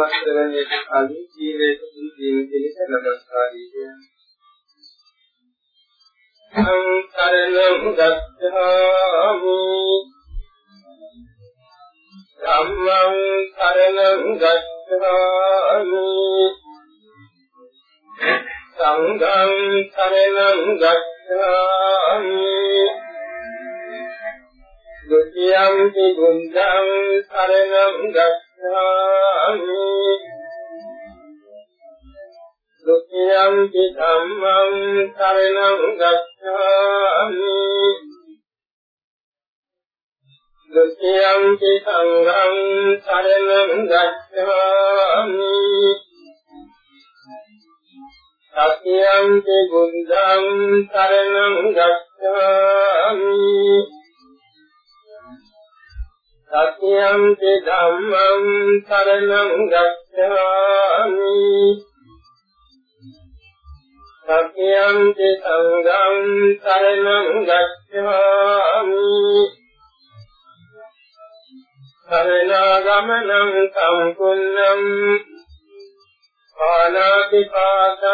ධර්මස්තරණයේ කලින් ජීවිතේ ජීවිතේ සලකස්කාරී සංකරණං ගච්ඡාමි ධම්මං කරණං ගච්ඡාමි සංඝං කරණං ගච්ඡාමි ဒုတိယံ ති බුද්ධං කරණං ගච්ඡාමි සුඛියන්ති ධම්මං සරණං ගච්ඡාමි. සුඛියන්ති සංඝං සරණං ගච්ඡාමි. සුඛියන්ති බුද්ධං සරණං ගච්ඡාමි. සත්‍යංති ධම්මං සරණං ගච්ඡාමි. සත්‍යංති සංඝං සරණං ගච්ඡාමි. සරණාගමනං සම්පුන්නං පානාතිපාතා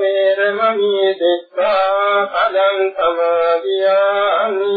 වේරමණී දිස්සා පදං සමාදියාමි.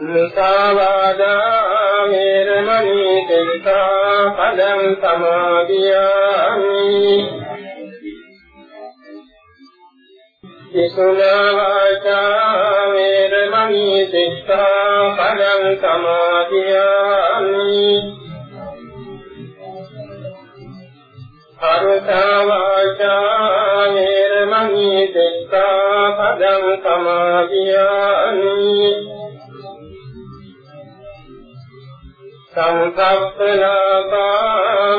මුසාවාදා වේරමණී සික්ඛාපදං සමාදියාමි විසුනා වාචා වේරමණී සික්ඛාපදං සමාදියාමි අරුතා වාචා වේරමණී සික්ඛාපදං සමාදියාමි සංකප්පලාපා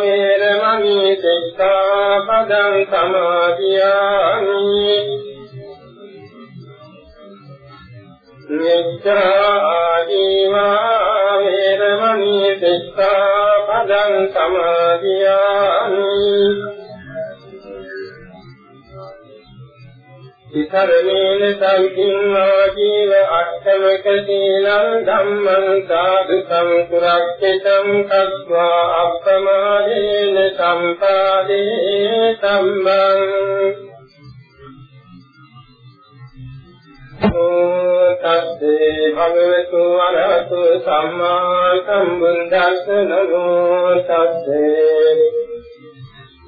වේරමණී සික්ඛාපදං සමාදියාමි නිච්ඡාදීවා වේරමණී සික්ඛාපදං සමාදියාමි ඉතරමේන සංකින් ආජීව අට්ඨමක සීලං ධම්මං සාදු සංකුරක්ඛිතං කତ୍වා අප්පමාදේන සම්පාදේ සම්බං තස්සේ භගවතු අරහතු සම්මා සම්බුද්දස්ස නමෝ තස්සේ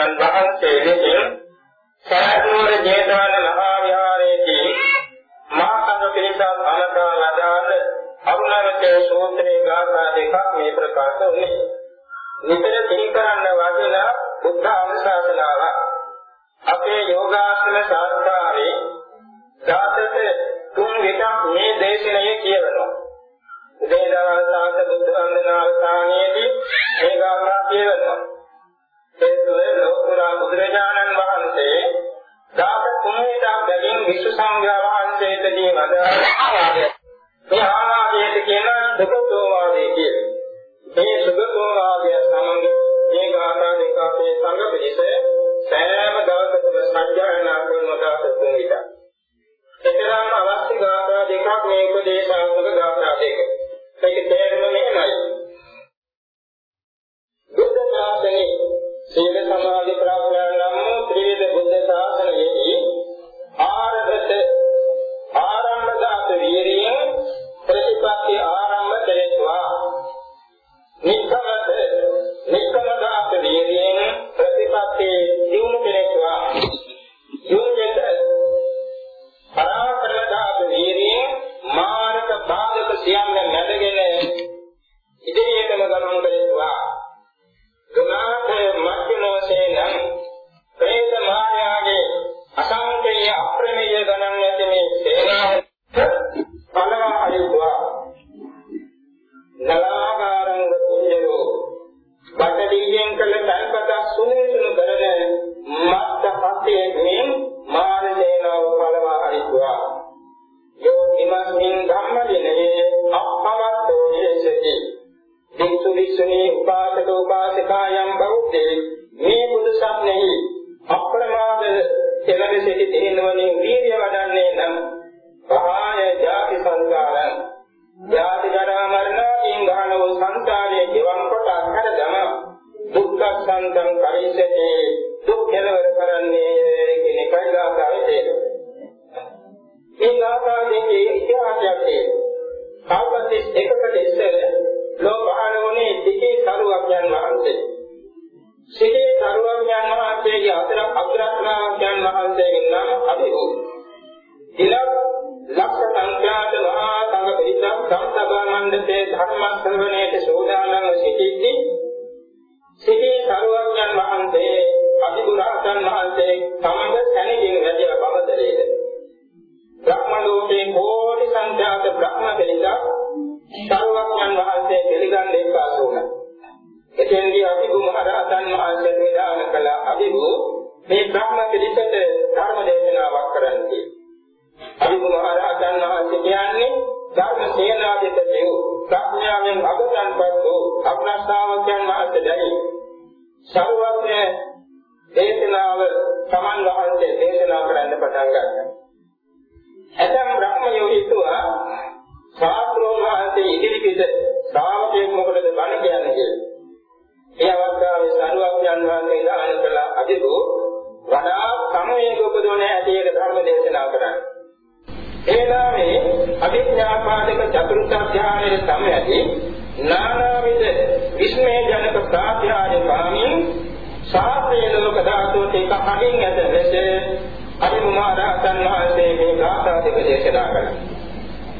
රාජෝත්තමයන් වහන්සේ විසින් සරණෝර ජේතවන මහා විහාරයේදී මහා සංඝ පිරිසක් අලකා ලදාන අරුණවතේ සූත්‍රයේ ගාථා දෙකක් මේ ප්‍රකාශ වුණේ. නිතර සිහි කරන්න වටිනා බුද්ධ අනුශාසනාවක්. අපේ යෝගාසන ශාස්ත්‍රාවේ දාසක තුන් විටක් මේ දේශනය කියවනවා. උදේ දවල් සාත බුද්ධ වන්දනා අවසානයේදී මේ ගාථා කියවනවා. ඒ ලෝකුරා බුදුරජාණන් වහන්සේ දාස තුන් විටක් බැගින් විශ්ව සංඝයා වහන්සේටදී වදාළා. මේ ආනාදයට කියන සුගතෝ වාදේ කියලා. මේ සුගතෝ වාදය සමග මේ ගාථා දෙක අපේ සංඝ පිළිස සෑම දවසකම සත්‍යයනා කරන දාස තුන් විටක්. එතරම් අවශ්‍ය ගාථා දෙකක් මේ උපදේශාත්මක ගාථා දෙක. ඒක තේරුම මෙහෙමයි. බුද්ධ ශාසනයේ සීල සමාධි ප්‍රඥා නම් ත්‍රිවිධ බුද්ධ ශාසනයේදී ආරභත ආරම්භ දාත වීරිය ප්‍රතිපත්ති ආරම්භ කෙරෙනවා. නික්කමත නික්කම දාත වීරියෙන් ප්‍රතිපත්ති දියුණු කෙරෙනවා. යොන්ජෙත පරාක්‍රම දාත වීරියෙන් මානක බාධක සියල්ල නැදගෙන ඉදිරියටම ගමන් කරනවා. වික්ෂු වික්ෂුණී උපාසක උපාසිකායම් බෞද්ධේ මේ බුදු සත්‍යෙහි අප්‍රමාද කෙලෙ සිටි තේනවනේ වීර්ය වඩන්නේ නම් පහාය ජාති සංකාරං. ජාති ජරා මරණ ඉංගහන වූ සංසාරයේ ජීවන් කොට අත්හැර දම දුක්ඛ සංතං පරිසති හිතුවා ශාස්ත්‍රෝන් වහන්සේ ඉදිරිපිට ශ්‍රාවකයෙක් මොකටද බණ කියන්නේ කියලා. ඒ අවස්ථාවේ සරුවඥන් වහන්සේ දාන කළ අදිරු වඩා සමයේ උපදෝන ඇටියක ධර්ම දේශනා කරන්නේ. එනාමේ අභිඥාපාදක චතුර්ථ ධානයේ සමයදී නානාවිද විස්මය ජනක ප්‍රාත්‍යාය පාමින් සාත්‍රේ ලෝක ධාතුවට එක හගින් ඇත ලෙස අභිමුමාරහතන් වහන්සේ මේ ගාථා දෙක දේශනා කළා.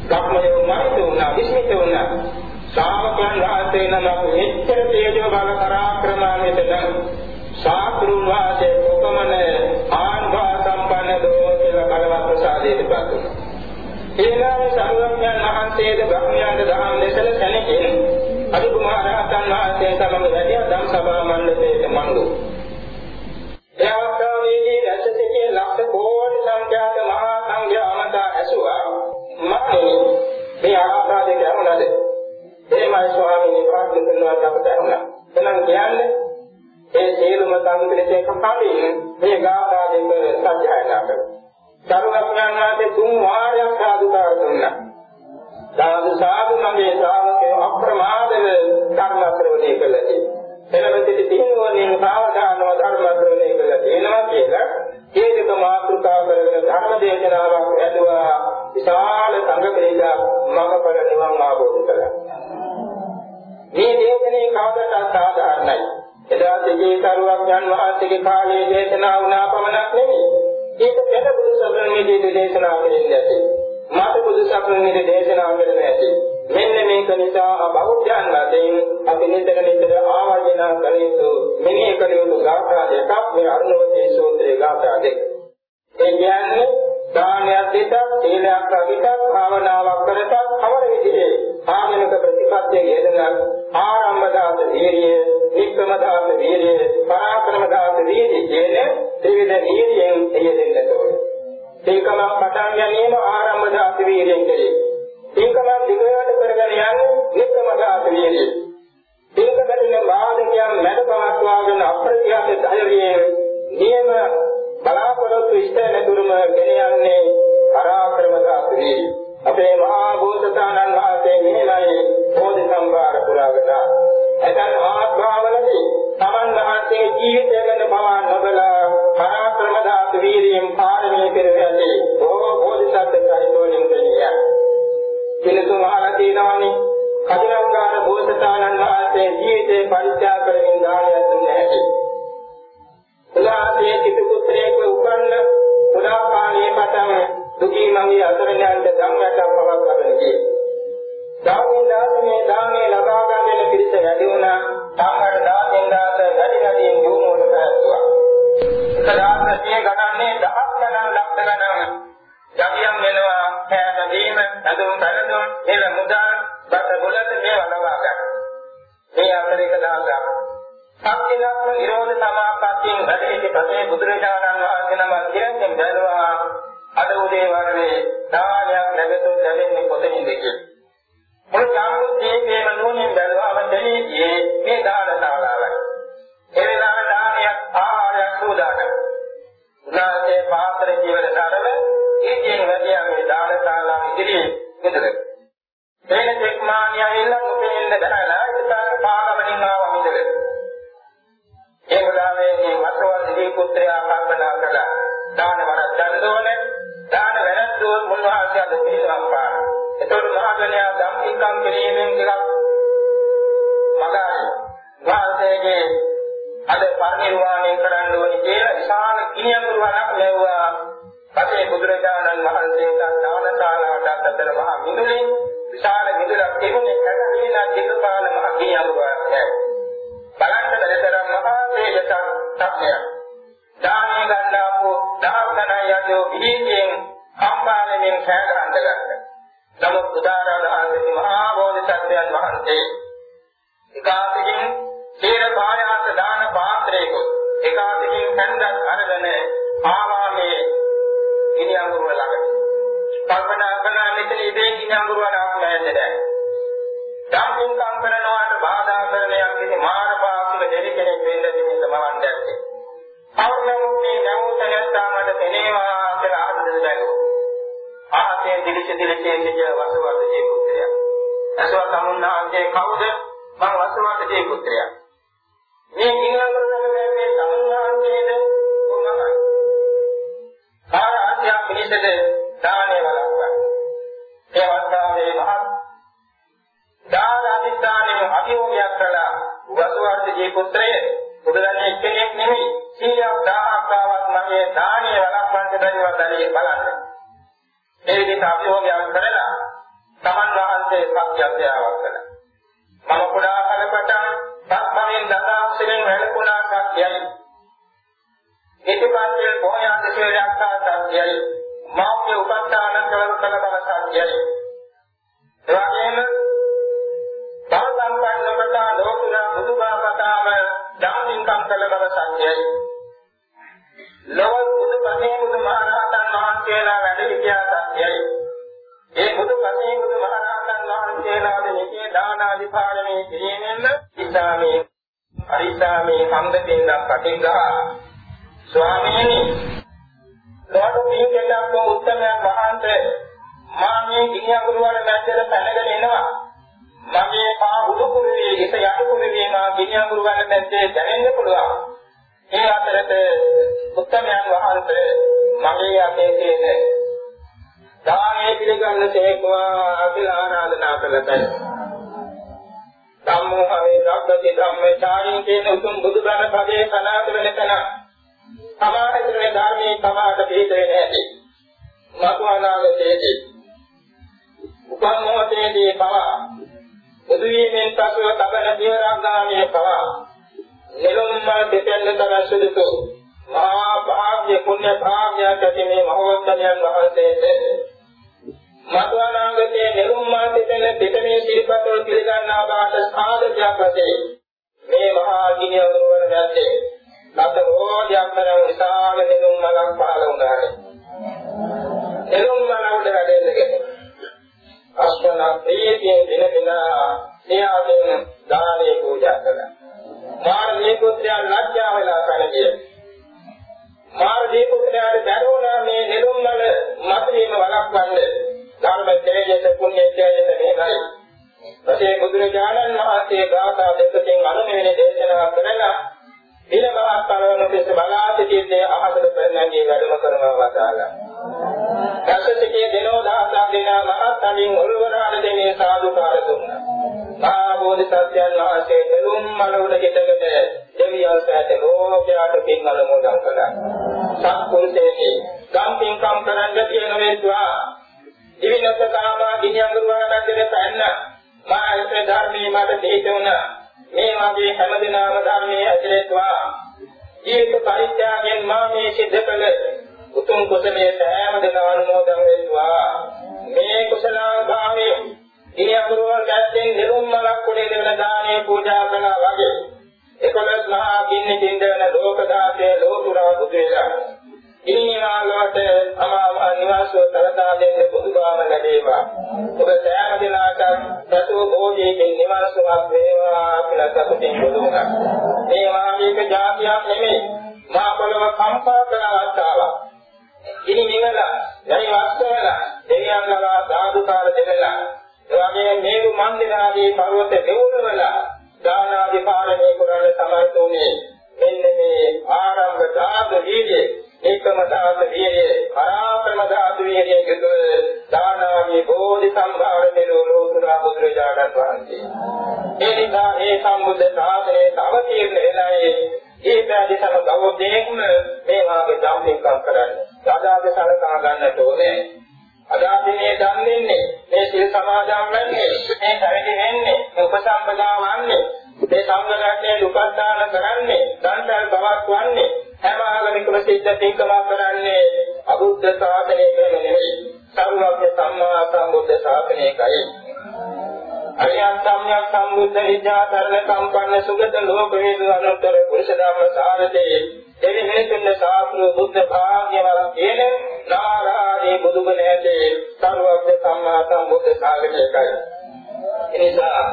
ධම්මයේ මායිත වුණා විස්මිත වුණා. ශ්‍රාවකයන් වහන්සේ නමක් මෙච්චර තේජෝ බල පරාක්‍රමණයට නම් සාත්‍රුන් වාසේ කොපමණ ආන්වා සම්පන්න දෝ කියලා කලවත් ප්‍රසාදයට පත් වුණා. ඒලාම සරුවඥන් වහන්සේද බ්‍රහ්මයන්ද දහම් ලෙසල සැනකින් අනුකුමාරහතන් වහන්සේ සමග වැඩි ධම් සභා මණ්ඩපයේට මංගු. ඒ කෝටි සංඛ්‍යාත මහා සංඝයා අමතා ඇසුවා මහණෙනි මේ ආකාරයේ ගැමුණද එහෙමයි ස්වාමීනි ප්‍රාර්ථනා කරනවා අපට ඇහුණා. එහෙනම් කියන්නේ ඒ සියලුම සංකල්පයක කලින් මේ ගාථා දෙක සත්‍යයනා කරනවා. සරුවඥාන්සේ තුන් වාරයක් සාදුකාර දුන්නා. සාදු සාදු මගේ ශ්‍රාවකයෝ අප්‍රමාදව ධර්ම ශ්‍රවණය කළේ. එළවෙති තිනුවනින් දේශනාවක් ඇදුවා විශාල සංඝ පිරිසක් මඟපර නිවන් අවබෝධ කළා. මේ දේශනේ කවදාවත් සාධාරණයි. එදා දෙවියන් කරුවක් යන වහන්සේගේ කාලයේ දේශනා වුණා පමණක් නෙමෙයි. ඒක පෙර බුදු සසුනේ දේශනා කරන්නේ ඇති. මාත බුදු සසුනේ දේශනා කරන්නේ ඇති. මෙන්න මේක නිසා බෞද්ධයන් වශයෙන් අපි නිතර නිතර ආවර්ජන කළ යුතු මෙනෙහි කළ යුතු ගාථා දෙකක් මේ අරුණවතී සූත්‍රය සූත්‍රයේ ගාථා දෙක. ඒ කියන්නේ දානයක් දෙතත්, සීලයක් අගිතත්, භාවනාවක් කරතත් කවර විදිහේ ආගමික ප්‍රතිපත්තිය යෙදෙන ආරම්භ දාස වීර්යය, නික්කම දාස වීර්යය, පරාක්‍රම දාස වීර්යය කියන ත්‍රිවිධ වීර්යයෙන් යෙදෙන්නට ඕනේ. ඒකම පටන් ගැනීම ආරම්භ දාස වීර්යයෙන් කෙරේ. ඒකම දිගට කරගෙන යන්නේ නික්කම දාස වීර්යය. ඒක බැරින බාධකයන් මැද පවත්වාගෙන අප්‍රත්‍යක්ෂ ධෛර්යයෙන් නියම බලාපොරොත්තු ඉෂ්ට නැතුරුම ගෙන යන්නේ පරාක්‍රම දාස වීර්යය. අපේ මහා බෝසතාණන් වහන්සේ මෙහෙමයි බෝධි සම්භාර පුරාගෙන එතන ආත්මාවලදී තමන් වහන්සේ ජීවිතය ගැන බව නොබලා පරාක්‍රම දාස වීරියෙන් පාරමී පෙරවැදී ඕ බෝධිසත්ව චරිතෝලින් කියන්නේ. කිලතුන් අහලා තියෙනවානේ කදිරංගාර බෝසතාණන් වහන්සේ ජීවිතේ පරිත්‍යාග කරමින් දානයක් දුන්නේ නැහැ. උදාහරණයේ සිටු පුත්‍රයෙක් උපන්න පුරා කාලයේ පටන් දුකී මගේ අසරණයන්ට ධම්මයට පවක් ලබන කී. දානෙන් දාසනේ දානේ ලබා ගන්න පිරිස වැඩි වුණා. ධම්මයට දානෙන් දාස වැඩි වැඩියෙන් දියුණුවට පැවතුවා. එක දාසකයේ ගණන්නේ දහස් ගණන් ලක්ෂ ගණන් යකියම් වෙනවා කෑම දීම නදුම් බැලඳුම් එළ මුදල් බත බුලත මේවා ලබා ගන්න. මේ අතර එක දාසක් සම්පූර්ණ නිරෝධ සමාපත්තියෙන් වැඩි සිටි පසේ බුදුරජාණන් වහන්සේ නම කියන්නේ බැලුවා අද උදේ වරේ දානයක් ලැබෙතු ලැබෙන්නේ කොතනින්ද කියලා. මොන ජාමුද්දීපේම නෝනින් බැලුවාම දෙලීගේ මේ දාන ශාලාවයි. ඒ වෙලාවේ දානයක් ආහාරයක් සූදානම්. උදාසේ පාත්‍ර ජීවන ධර්ම ඒකෙන් වැඩි මේ දාන ශාලාව ඉදිරියේ මෙතන. මේක එක්මානිය ඇවිල්ලා මුදෙන්න බැලලා ඒ වෙලාවේ මේ වසවල් දී පුත්‍රයා කල්පනා කළා. දාන වරක් ගන්න ඕනේ දාන වැරද්දුවොත් මුල්වහන්සේ අද පිළිසම් පාන. එතකොට මහගණයා ධම්මිකම් කිරීමෙන් ටිකක් මගයි. වහන්සේගේ අද පරිනිර්වාණය කරන්න ඕනි කියලා විශාල කිනියමුරුවක් ලැබුවා. පසේ බුදුරජාණන් වහන්සේට දහස්කණයි යදෝ පිළියෙන් සම්පාදනයෙන් සෑගරන්න ගන්න. නමුත් උදාරණ ආදී මහා බෝධිසත්වයන් වහන්සේ එකාතකින් සීල පායාස දාන පාත්‍රයක එකාතකින් සඳක් අරගෙන ආවාමේ ඉනි අඟුරුව ළඟට. කල්පනා කරනා මෙතන ඉදේ ඉනි අඟුරුව නාමයෙන්ද දැන්. ධම්මින් කම්පනනවාට බාධා කරන යම් කිසි මාන පාක්ෂික දෙවි කෙනෙක් වෙන්න දෙන්න මවන් දැක්කේ. අවුරුද්දේ නැවුතනස්තාමට තෙනේවා කියලා ආදද බැලුවා. ආහතේ දිලිස දිලිසේ කිය වසවර්ධයේ පුත්‍රයා. අසව සමුන්නාන්ගේ කවුද? මම වසවර්ධයේ පුත්‍රයා. මේ කිංගලකරන මේ සමුන්නාන්ගේද කොහොමද? ආරාධ්‍ය මිනිසද දානේ වලක්වා. ඒ වස්තාවේ මහත් දාන අධිෂ්ඨානයේ අභියෝගයක් කළා. වසවර්ධයේ පුත්‍රයේ බුදුදහමේ එක්කෙනෙක් නෙමෙයි 100ක් 1000ක් ආවත් මගේ දානිය වළක්වන්න බැරිව දැනේ බලන්න. මේ විදිහට අභියෝගයක් කරලා තමන් වහන්සේ සත්‍යත්‍යාවක් කළා. මම කුඩා කලකට සත්භවයෙන් දසාක්ෂරෙන් වැළකුණා සත්‍යයි. ඉතිපස්සේ බොහෝයන්ත ශීලයක් සත්‍යයි. මාගේ උපස්ථාන කළ කල බව සත්‍යයි. දාන අධිපාරමේ කිරීමෙන්ම ඉස්සාමේ අරිසාමේ සම්දෙන්න පටිග්ගහ ස්වාමීනි ලෝක පිළිගන්නක් උත්තමයන් වහන්සේ මා මේ ගිනියඟුරු වල මැදට පැනගෙන එනවා මගේ පා උඩු කුරුවේ හිත යට කුරුවේ මා ගිනියඟුරු වල මැද්දේ දැනෙන්න පුළුවන්. ඒ අතරත උත්තමයන් වහන්සේ මගේ අතේ තියෙන දානේ පිළිගන්න තේකවා කියලා ආරාධනා කළතයි. ධම්මෝහවේ ධම්මති ධම්මචාරින් කියන උතුම් බුදුබණ පදේ සනාත වෙන තැන. සමාන කරන ධර්මයේ සමාත පිළිදෙන්නේ නැති. මතුවනාගතයේදී උපන් මොහොතේදී පවා බුදු වීමෙන් පසුව තබන පියවරක් ගාමී පවා නිලුම්ම දෙපෙන්න තරම් සුදුසු මහා භාග්‍ය පුණ්‍ය භාග්‍යයක් ඇති මේ මහෝත්තමයන් වහන්සේට මතුවනාගතේ නෙළුම් මාසිතෙන පිටමේ සිරිපතවල පිළිගන්නා බාට සාධකයක් වශයෙන් මේ මහා ගිනි අවුරුවර දැත්තේ ලද රෝධයක් කරන විශාල නෙළුම් මලක් පහළ වුණානේ නෙළුම් මල උඩ වැඩෙන්නගෙන අස්වන ප්‍රියයෙන් දින දින එයාගෙන් දානේ පූජා කළා. මාර්ගී පුත්‍රයා ලැජ්ජා වෙලා කණගිය මාර්ගී පුත්‍රයාට දැනුණා මේ නෙළුම් මල මතවීම වළක්වන්නේ. ධර්ම තේජස පුණ්‍ය තේජස මේකයි. පසේ බුදුරජාණන් වහන්සේ ගාථා දෙකකින් අනුමෙවෙන දේශනා කරලා ඊළඟ කරන පිස බලා සිටින්නේ අහසට පෙරණගේ වැඩම කරනවා වදාලා. දසසිතේ දෙනෝ දහසක් දෙනා මහත් අලින් උල්වරාණ දෙනේ සාදුකාර දුන්නා. මහා බෝධිසත්වයන් වහන්සේ දෙලුම් මලවල හිටගෙන දෙවියන් සෑත ලෝකයට පින් අනුමෝදන් කළා. සත්පුරුෂයනි ගම් පින්කම් කරන්න කියන වේතුවා දිවිනත කාමා ගිනියඟුරුවානන්දේ පැන්න මා ඉස්ස ධර්මයේ මට තේතුණා මේ වගේ හැමදිනම ධර්මයේ ඇතුළත්වා ජීවිත පරිත්‍යාගයෙන් මා මේ සිද්ධ කළ උතුම් කුසලයේ සෑම දින අනුමෝදන් වෙත්වා මේ කුසලාභාවයේ ගිනියඟුරුවන් ගැත්තෙන් නිරුම් මලක් කුලේ දෙවන දානේ පූජා කළා වගේ. එකොළොස් මහා කින්නේ කින්දවන ලෝක දාතේ ලෝතුරා බුදු වෙලා ඉනිමාලවට අමාමහ නිවාසෝ සලසා දෙන්න බුදුබාම ලැබේවා. ඔබ සෑම දිනකට සතු භෝධියකින් නිවාසයක් වේවා කියලා සතුටින් බුදුනා. මේ වාගේක જાතියක් නෙමෙයි. මා පොළව කම්පා කරන අවස්ථාවක්. ඉනි නිවලා, යනි වස්තවලා, දෙවියන් ලවා සාදුකාර දෙකලා, එවැගේ මේරු මන්දිරාදී පර්වත දෙවුරවලා දාන ආදී පාරමී කුරාණ සමර්ථ උනේ. මෙන්න මේ ආරම්භ ධාතු වීර්යය ඒකම ධාතු විහෙය පරාක්‍රම ධාතු විහෙය යුතුව දානාවේ බෝධි සම්භාර දෙලෝ සුරා බුදුරජාණන් වහන්සේ. ඒ නිසා මේ සම්බුද්ධ ශාසනයේ අවතීර්ණ වෙලායේ ඒ පැහැදිලි සම ගෞරවයෙන්ම මේ වාගේ ධම්මිකම් කරන්නේ. සාදාද සලකා ගන්නට ඕනේ. අදාදිනේ දන් දෙන්නේ මේ සිල් සමාදන් වෙන්නේ මේ පැවිදි වෙන්නේ උපසම්පදා වන්නේ මේ සංඝරත්නයේ දුකදාන කරන්නේ දන්තල් බවක් වන්නේ හැම ආගමිකම සිද්ධ තීකම කරන්නේ අබුද්ධ ශාසනයකම නෙවෙයි සර්වඥ සම්මා සම්බුද්ධ ශාසනයකයි අරියත් සම්්‍යක් සම්බුද්ධ විද්‍යා කරණ සම්පන්න සුගත ලෝක වේද අනුත්තර පුරුෂ ධර්ම සාරතේ දෙවි හේතුන් සාස්ත්‍ර බුද්ධ භාග්‍යවත් කියන නාරාදී බුදුගුණ ඇතේ සර්වඥ සම්මා සම්බුද්ධ ශාසනයකයි එනිසා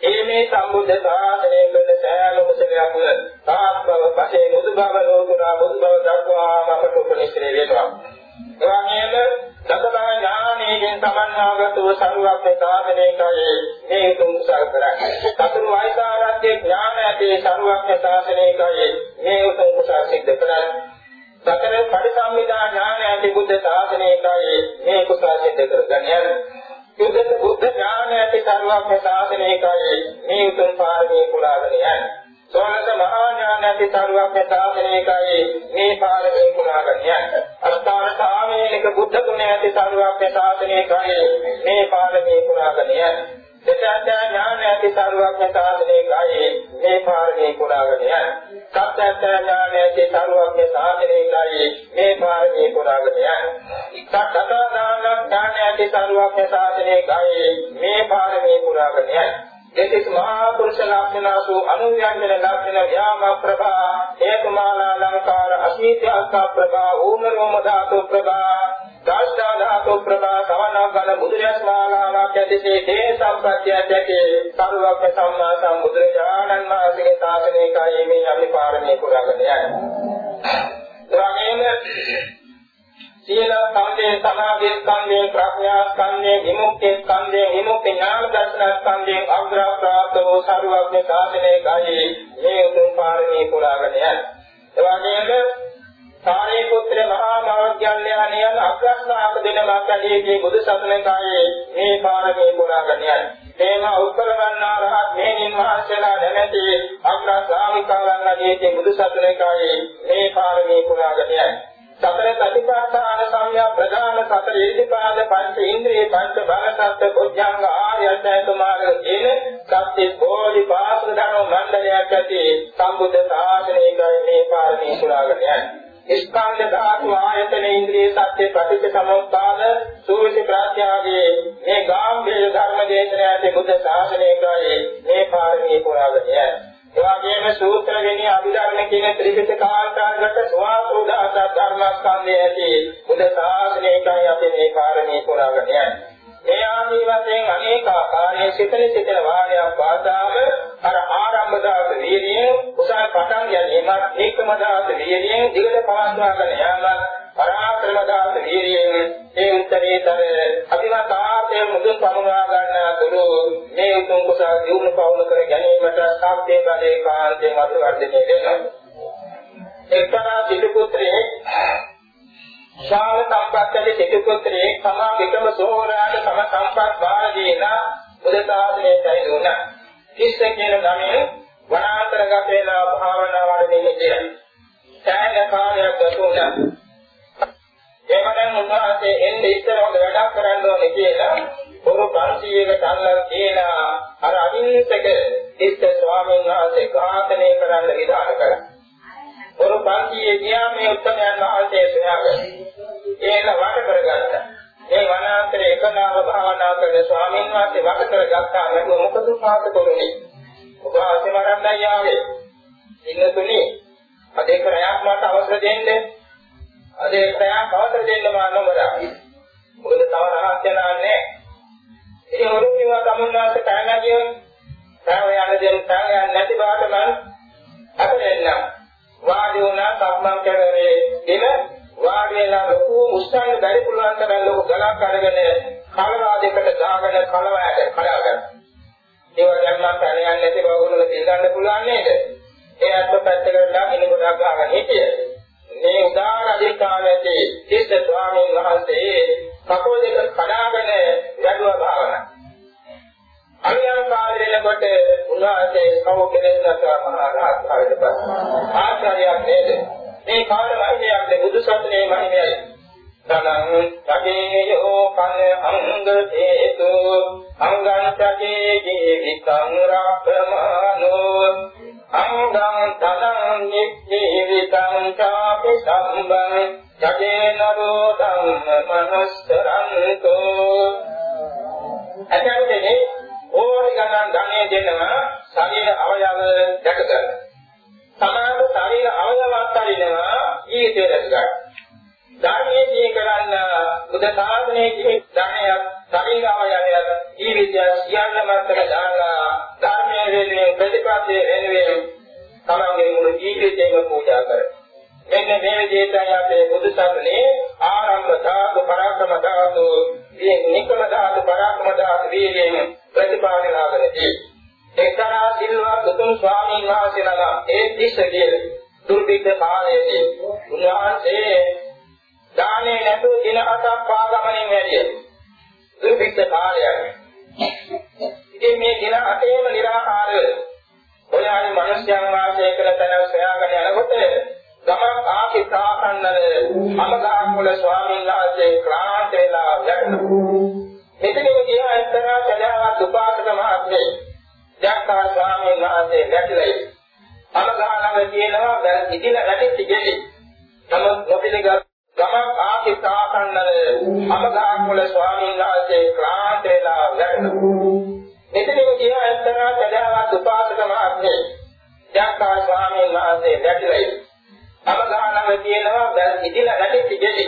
ඒ මේ සම්බුද්ධ ශාසනය කරන සෑම කුසලයක්ම තාත් බව පසේ බුදු බව ලෝකුරා බුදු බව දක්වාම අපට උපනිශ්‍රේ වෙනවා. එවැගේම දසබල ඥානයෙන් සමන්නාගත වූ සරුවක්ඛ ශාසනයකයි මේ තුන්සල් කරන්නේ. සතුරු වෛසාරද්‍ය ඥාන ඇති සරුවක්ඛ ශාසනයකයි මේ උතුම් කුසල් සිද්ධ කරන්නේ. සතර පරිසම්මිදා ඥාන ඇති බුද්ධ ශාසනයකයි මේ කුසල් සිද්ධ කරගන්නේ. යුද්ධ බුද්ධ ඥාන ඇති සර්වඥ ශාසනයකයි මේ උතුම් පාරමී පුරාගෙන යන්නේ. සෝනස මහා ඥාන ඇති සර්වඥ ශාසනයකයි මේ පාරමී පුරාගෙන යන්නේ. අස්ථාන සාමේනික බුද්ධ ගුණ ඇති සර්වඥ ශාසනයකයි මේ පාරමී පුරාගෙන යන්නේ. දෙසත්‍ය ඥාන ඇති සර්වඥ ශාසනයකයි මේ පාරමී පුරාගෙන යන්නේ. සත්‍ය ඥාන ඇති සර්වඥ ශාසනයකයි මේ පාරමී පුරාගෙන යන්නේ. සත්‍යදාන ඥාන ඇති සරුවක්ඥ ශාසනයකයි මේ පාරමී පුරාගෙන යන්නේ. ඒකේ මහා පුරුෂ ලක්ෂණසු අනුයන්ජන ලක්ෂණ යාම ප්‍රභා ඒකමාලා ලංකාර අසීති අස්සා ප්‍රභා ඕම රෝම ධාතු ප්‍රභා දාස්දා ධාතු ප්‍රභා සවනගල බුදුරජාණන් මාලාවක් ඇතිසේ තේ සම්පත්‍ය ඇති සරුවක්ඥ සම්මා සම්බුදුරජාණන් වහන්සේගේ ශාසනයකයි මේ අපි පාරමී පුරාගෙන යන්නේ. එවැගේම සීල ස්කන්ධේ සමාධි ස්කන්ධේ ප්‍රඥා ස්කන්ධේ විමුක්ති ස්කන්ධේ විමුක්ති ඥාන දර්ශන ස්කන්ධේ අග්‍රප්‍රාප්ත වූ සරුවඥ සාධනයේයි මේ උතුම් පාරමී පුරාගෙන යන. එවැගේම සාරේ පුත්‍ර මහා මාර්ගඥානයන් අග්‍රස්ථාප දෙන මාර්ගයේදී බුදු සසුනේකායේ මේ පාරමී පුරාගෙන යන. තේම උත්තරවන්නා රහත් මෙහෙණින් වහන්සේලා නැමැති අග්‍ර ශ්‍රාවිකාවන් අධියේ බුදු සසුනේකායේ මේ පාරමී පුරාගෙන යන. සතර සතිපට්ඨාන සම්‍යක් ප්‍රධාන සතර ඉරිපාද පංච ඉන්ද්‍රිය පංච බල සත්‍ය බුද්ධංග ආර්ය අෂ්ටාංග මාර්ග කියන සත්‍ය බෝධි පාසල ධර්ම මණ්ඩලයක් ඇති සම්බුද්ධ ශාසනයකයි මේ පාරමී පුරාගෙන යන්නේ ආයතන ඉන්ද්‍රිය සත්‍ය ප්‍රතිච සමුප්පාද සූවිසි ප්‍රත්‍යාගේ මේ ගාම්භීර ධර්ම දේශනාවේ බුද්ධ ශාසනයකයි මේ පාරමී පුරාවණය. එවාගේම සූත්‍ර ගෙනී අභිධර්ම කියන ත්‍රිපිටක කාන්තාංගට සවාසෝදාස ධර්මස්කන්ධය ඇති බුද්ධ ශාසනයකයි අපි මේ පාරමී පුරාවණය. මේ ආදී වශයෙන් අනේක ආකාරයේ සිතන සිතන වාණයක් වාසාව අර ආරම්භ දාස වීර්යයෙන් උසාව පටන් ගැනීමත් ඒකම දාස වීර්යයෙන් දිගට පවත්වාගෙන යාමත් පරාක්‍රම දාස වීර්යයෙන් ඒ උත්තරීතර අතිමත් ආර්ථය මුදුන් පමුණවා ගන්නා දුරු මේ උතුම් කුසල දියුණු පවුල කර ගැනීමට සාක්ෂේ බලේ කාන්තේ මත වර්ධනය වෙනවා ශාල සම්පත්තේ සිටු පුත්‍රයෙක් තමා එකම සෝහරාට තම සම්පත් බාර දීලා බුදතාවලේටයි දුන්නා. කිස්ස කියන ගමේ වනාන්තරගත වෙලා භාවනා වඩන්නේ කියලා. සෑහෙන කාලයක් ගත වුණා. එමනම් උන්වහන්සේ එන්නේ ඉස්සරහට වැඩක් කරන්න ඕනේ කියලා පොරු 500කට අල්ලන් කියලා අර අහිංසක ඉස්ස ස්වාමීන් වහන්සේ ඝාතනය කරන්න විධාන කළා. පොරු 500 ගියා මේ උත්තරයන් වහන්සේ සොයාගන්න. ඒක වට කරගත්තා. මේ වනාන්තරයේ එකනාව භාවනා කරන ස්වාමීන් වහන්සේ වට කරගත්තා නේද මොකද පාත කරුනේ. ඔබ ආසේ වරන්දයි ආවේ. ඉන්නතුනි අද ඒක රැයක් මට අවසර දෙන්නේ. අද ඒක රැයක් අවසර දෙන්න මා නොමරයි. මොකද තව රහස් යනාන්නේ. ඉතින් ඔරුණිවා තමුන්නාසේ තාංගා කියන්නේ. තාම යන්න දෙන්න තාංග යන්නේ නැති බාට මම අපලෙන්න. වාඩි වුණා සම්මන් කරේ එන වාඩි වෙලා ලොකු උස්සන්න බැරි පුළුවන් තරම් ලොකු ගලක් අරගෙන කලවා දෙකට දාගෙන කලවයට කඩාගන්න. ඒව දැන් මම පැනයන් නැති බව උනල දෙන්නන්න පුළුවන් නේද? ඒ අත්ප පැත්තකට දාගෙන ගොඩක් ගන්න හිටිය. මේ උදාන අධිකාරයේදී තිස්ස ස්වාමීන් වහන්සේ කපෝල දෙක කඩාගෙන යඩුව භාවනා. අනියම් කාලෙලකොට උන්වහන්සේ කවුකෙලෙන් නැතර මහා රහත් ආරම්භ ආචාර්යයක් නේද? මේ කාල මහිමයක්ද බුදු සසුනේ මහිමයයි. තනං යකේයෝ කන අංග හේතු අංගං චකේ ජීවිතං රාපමානෝ අංගං තනං නිජීවිතං චාපි සම්බං චකේ නරෝ ධම්ම මනස්තරන්තෝ අතන්දේ ඕනි ගණන් ධනෙ දෙනවා ශරීර අවයව දැක ගන්න. සමාන ශරීර අවයව අත්හරිනවා ජීවිතය දැක ගන්න. ධර්මයේ දී කරන්න බුද්ධ සාධනයේ කිසි ධනයක් ශරීර අවයවයක් ජීවිතය සියල්ල මතක දාලා ධර්මයේ වෙනුවෙන් ප්‍රතිපත්තිය වෙනුවෙන් තමන්ගේ මුළු ජීවිතේම පූජා කරනවා. මෙන්න මේ විදිහටයි අපේ බුදු සසුනේ ආරම්භ ධාතු පරාක්‍රම ධාතු මේ නිකම ධාතු පරාක්‍රම ධාතු වීර්යයෙන් ප්‍රතිපාදනය කරන්නේ. එක්තරා සිල්වා තුතුම් ස්වාමීන් වහන්සේලා ඒ තිස්ස කියලා දුර්භික්ෂ කාලයේදී උන්වහන්සේ දානේ නැතුව දින හතක් පාගමනින් වැඩිය. දුර්භික්ෂ කාලයයි. ඉතින් මේ දින හතේම निराහාරව ඔයාලි මිනිස්යන් වාසය කළ තැන සොයාගෙන යනකොට ගමන් ආකි සාකන්නල අමගාකුල ස්වාමීන් වහන්සේ ක්ලාන්ත වෙලා යනවා. මෙතනම කියන අන්තරා සදාවත් උපාසක මහත්මේ ජක්කා ස්වාමීන් වහන්සේ දැකලා අමගානම කියනවා ඉතිල රැටි ගෙලි. නමුත් නොපිළිගත් ගමන් ආකි සාකන්නල අමගාකුල ස්වාමීන් වහන්සේ ක්ලාන්ත වෙලා යනවා. මෙතනම කියන අන්තරා සදාවත් උපාසක මහත්මේ ජක්කා ස්වාමීන් වහන්සේ දැකලා සමගානම කියනවා ඉතිල නැටි ගෙලි.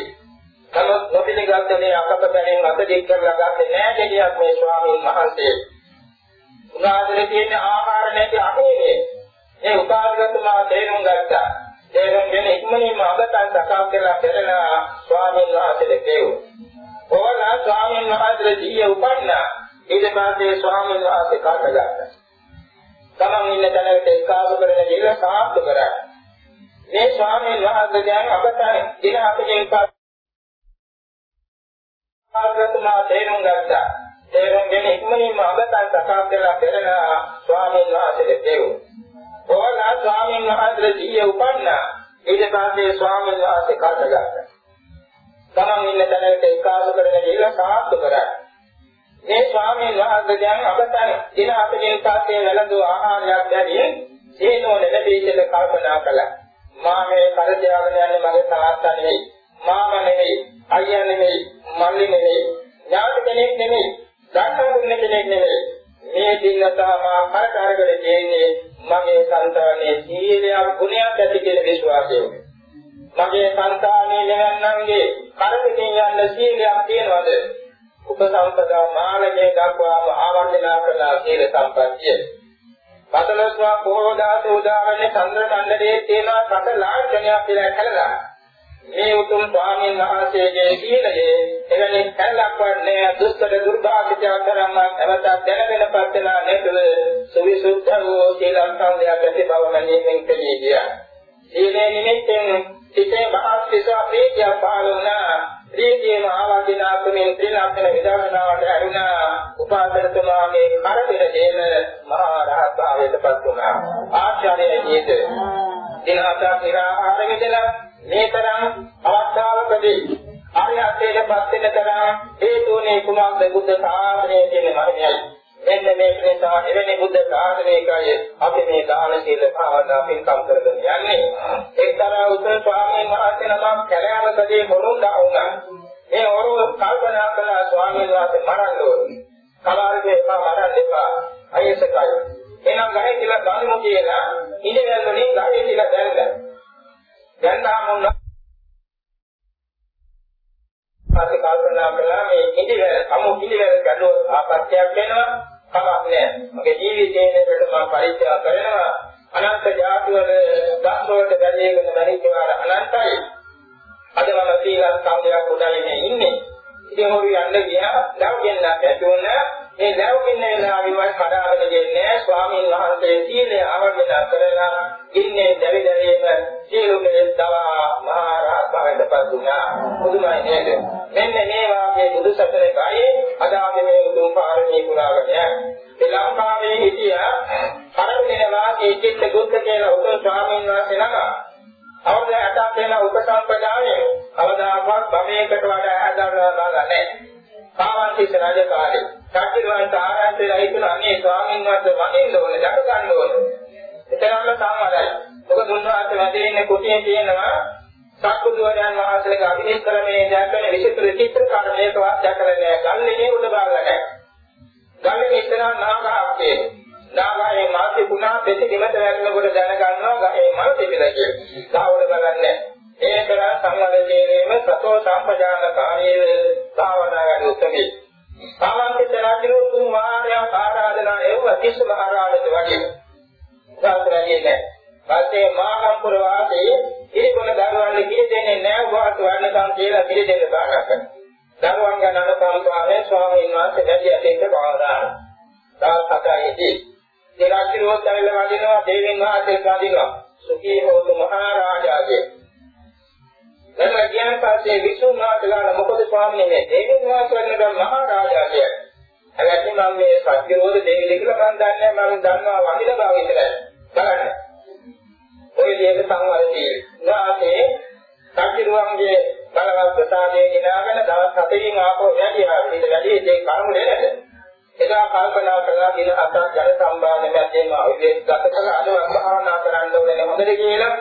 නමුත් නොපිළිගත් මේ අකපතෙන් අත දෙක් කරලා ගත්තේ නෑ දෙවියක් මේ ස්වාමීන් වහන්සේ. උනාදලේ තියෙන ආහාර නැති අහේනේ. ඒ උපාසකතුමා තේරුම් ගත්තා. තේරුම්ගෙන ඉක්මනින්ම අගතන් සකස් කරලා පෙරලා ස්වාමීන් වහන්සේට කෙවුවා. ඕලා ස්වාමීන් වහන්සේ ජීය උපන්නා. ඊට පස්සේ ස්වාමීන් වහන්සේ කාටගත්තා. තමන් ඉන්න තැනකට එක්කාසු කරගෙන ගිහලා සාප්ත කරා. මේ ස්වාමීන් වහන්සේ දැන් අපතේ දින අපේ පාරතුමා තේරුම් ගත්තා. තේරුම්ගෙන ඉක්මනින්ම අගතන් සකස් කරලා පෙරලා ස්වාමීන් වහන්සේට දෙවුවා. ඕලා ස්වාමීන් වහන්සේ ජීය උපන්නා. ඊට පස්සේ ස්වාමීන් වහන්සේ කාටගත්තා. තමන් ඉන්න තැනකට එක්කාසු කරගෙන ගිහලා සාප්ත කරා. මේ ස්වාමීන් වහන්සේ දැන් අපතේ දින අපේ පස්සේ වැළඳු ආහාරයක් දැරියෙන් සේනෝ නැති කියලා කල්පනා කළා. මා මේ කර තියාගෙන යන්නේ මගේ තාත්තා නෙවෙයි. මාම නෙමෙයි, අයියා නෙමෙයි, මල්ලි නෙවෙයි, ඥාති කෙනෙක් නෙවෙයි, ධර්මගුණ කෙනෙක් නෙවෙයි. මේ දින තමා කරට අරගෙන දෙන්නේ මගේ సంతානයේ සීලයක් ගුණයක් ඇති කියන විශ්වාසයෙන්. මගේ సంతානයේ නෑන්නම්ගේ කරකකින් යන සීලයක් තියනවාද? උපසම්පදා මාර්ගයේ දක්වාම ආවර්ජනා කළා සීල සම්පන්නිය. පතලස්වා බොහෝ දාස උදාහරණේ චන්ද්‍ර කණ්ඩයේ තියෙන රට ලාංඡනයක් කියලා කළා. මේ උතුම් ස්වාමීන් වහන්සේගේ සීලයේ එවැනි කැලක් වන්නේ දුෂ්කර දුර්භාග්‍යයක් තරම් නැවත දැනගෙන පස්සලා නැතුව සවිසුද්ධ වූ සීලං සංදයක් ඇති බව මැනීමෙන් කෙලී ගියා. සීලේ නිමිත්තෙන් සිතේ මහත්ිස ප්‍රීතිය පහළ වුණා. ප්‍රීතියම ආවාදිනාකමින් ත්‍රිලක්ෂණ විදර්ශනාවට ඇරුණා. උපාසකතුමාගේ කරදර දේන මහා රහත් භාවයට පත් වුණා. ආචාර්යයි නේද? දින හතක් නිරාහාර වෙදලා මේ තරම් අවස්ථාවකදී ආර්යත්වයට පත් වෙන තරම් හේතුනේ කුමක්ද බුද්ධ ශාසනය කියන මහිමයයි. මෙන්න මේ නිසා එවැනි බුද්ධ ශාසනයකයි අපි මේ දාන සීල භාවනා පින්කම් කරගෙන යන්නේ. එක්තරා උතුම් ස්වාමීන් වහන්සේ නමක් කැලෑවකදී හොරුන් දාවුණා. මේ හොරු කල්පනා කළා ස්වාමීන් වහන්සේ මරන්න ඕනේ. කලාවේ එපා මරන්න එපා. අයසකයි. එහෙනම් ගහේ කියලා ගන්නු කියලා ඉඳගෙන වලින් ගහේ කියලා දැන්දා. දැන්නා මොන පස්සේ කල්පනා කළා මේ ඉදිරිය අමු පිළිවෙල ගැටුව ආපත්‍යක් වෙනවා කමක් නෑ මගේ ජීවිතේ නේද මම පරිත්‍යාග කරනවා. අනන්ත ජාති වල දස් වලට බැඳගෙන මැරිච්චාර අනන්තයි. අද මම සීලස් සම්දයක් උදාගෙන ඉන්නේ. ඉතින් හොරු යන්න ගියා දවගෙන්නක් ඇති වුණා. මේ දැවකින්න වෙලාවෙවත් කඩාගෙන දෙන්නේ ස්වාමීන් වහන්සේ සීලය අවබෝධ කරලා ඉන්නේ දැවි දැවීම සීලුකේ දවා මහා රහත් බවට පත් වුණා මුදුමයි නේද මෙන්න මේ වාගේ බුදු සසුනේයි අද අපි මේ උතුම් පාරමී පුරාගෙන යන්නේ ලංකාවේ හිටියා පරමනේ වාගේ චිත්ත දුක්ඛ කියලා උතුම් ස්වාමීන් වහන්සේ නම අවුරුදු 8ක් වෙන උපසම්පදායේ කවදාකවත් භවයකට වඩා ආදාරලා නැහැ. කාමන්තිස රජ කාලේ සාකිරවන්ත ආරන්තේ හිතුන අනේ ස්වාමීන් වහන්සේ වඳින්න ඕනේ, දක ගන්න ඕනේ. එතරම්ම සාමරයි. ඔබ දුන්නාට වැදෙන්නේ කුටියේ තියෙනවා සක්කුදුවරයන් වහන්සේගේ අභිනේත් ක්‍රමයේ දැක්වෙන විචිත්‍ර චිත්‍රකාර මේකවත් දැකලා නැහැ. ගල්ලේ උඩ බාගලා නැහැ. ගල්ලේ ඉස්සරහ නාගහක්ේ. නාගයේ මාසි පුනා දෙති දෙමත වැටෙනකොට දැනගන්නවා ගහේ මල් දෙපිලා කියලා. සාවල බලන්නේ. ඒකර සංවදේනේම සතෝ සම්පජානකාරයේ භාවනාවේ උත්තරේ. සාමාන්‍ය රාජ්‍යෝ තුන් මහාරයා ආරාධනා එව්ව තිස්ස මහරජාට වගේ. උදාහරණයක් නෑ. පස්සේ මාහම්පුර වාසයේ ඉරිකොන දරුවන්ට කිරි දෙන්නේ නෑ වාස වන්නකම් කියලා කිරි දෙන්න බාරක් කරනවා. දරුවන් ගැන අනුකම්පාවෙන් ස්වාමීන් වහන්සේ දැඩි අතේට බාරදාන. දවස් හතයිදී ඒ රාජ්‍යෝත් ඇවිල්ලා වදිනවා දෙවියන් වහන්සේ වදිනවා. සුඛී හෝතු මහරජාගේ එතන කියන පස්සේ විසුණු මාතගාන මොකද ස්වාමීන් වහන්සේ දෙවියන් වහන්සේ වගේ මහා රාජා කියන්නේ. හැබැයි මම මේ සත්‍යෝද දෙවියන් කියලා මම දන්නේ මම දන්නවා වහින බව විතරයි. බලන්න. ඔය දේක සංවර්ධී. නාසේ සත්‍යරුවන්ගේ බලවත් ප්‍රසාදයේ දිනාගෙන දවස් 7කින් ආපහු යටියා. ඊට වැඩි ඒ කර්ම දෙන්නද? එදා කල්පනා කරලා දින හතක් ජන සම්බාධන මැදේම අවිදේශ ගත කරලා අද භාවනා කරන්න ඕනේ හොඳට කියලා